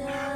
myself.